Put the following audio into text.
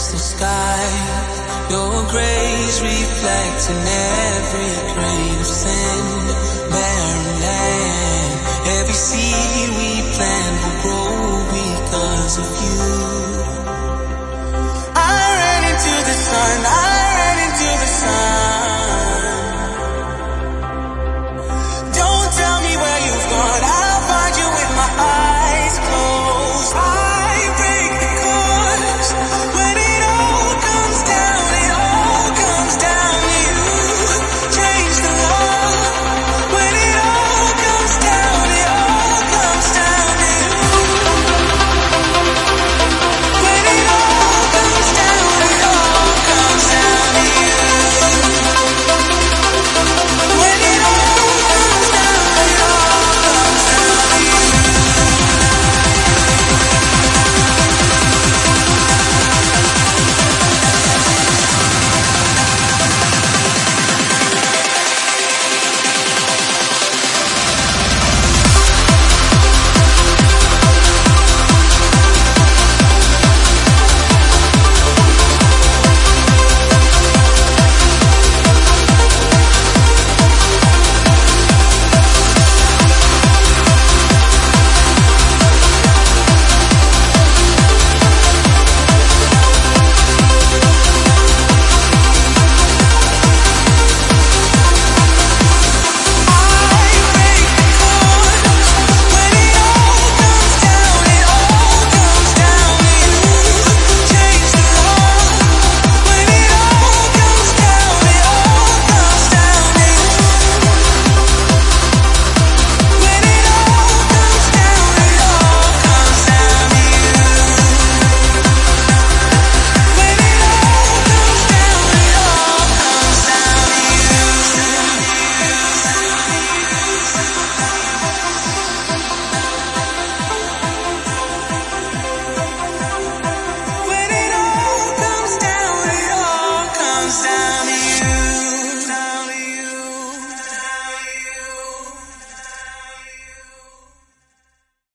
The sky. Your grace reflecting every grain of sand. barren land. Every seed we plant will grow because of you.